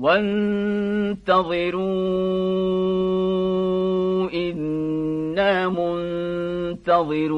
وانتظروا إنا منتظرون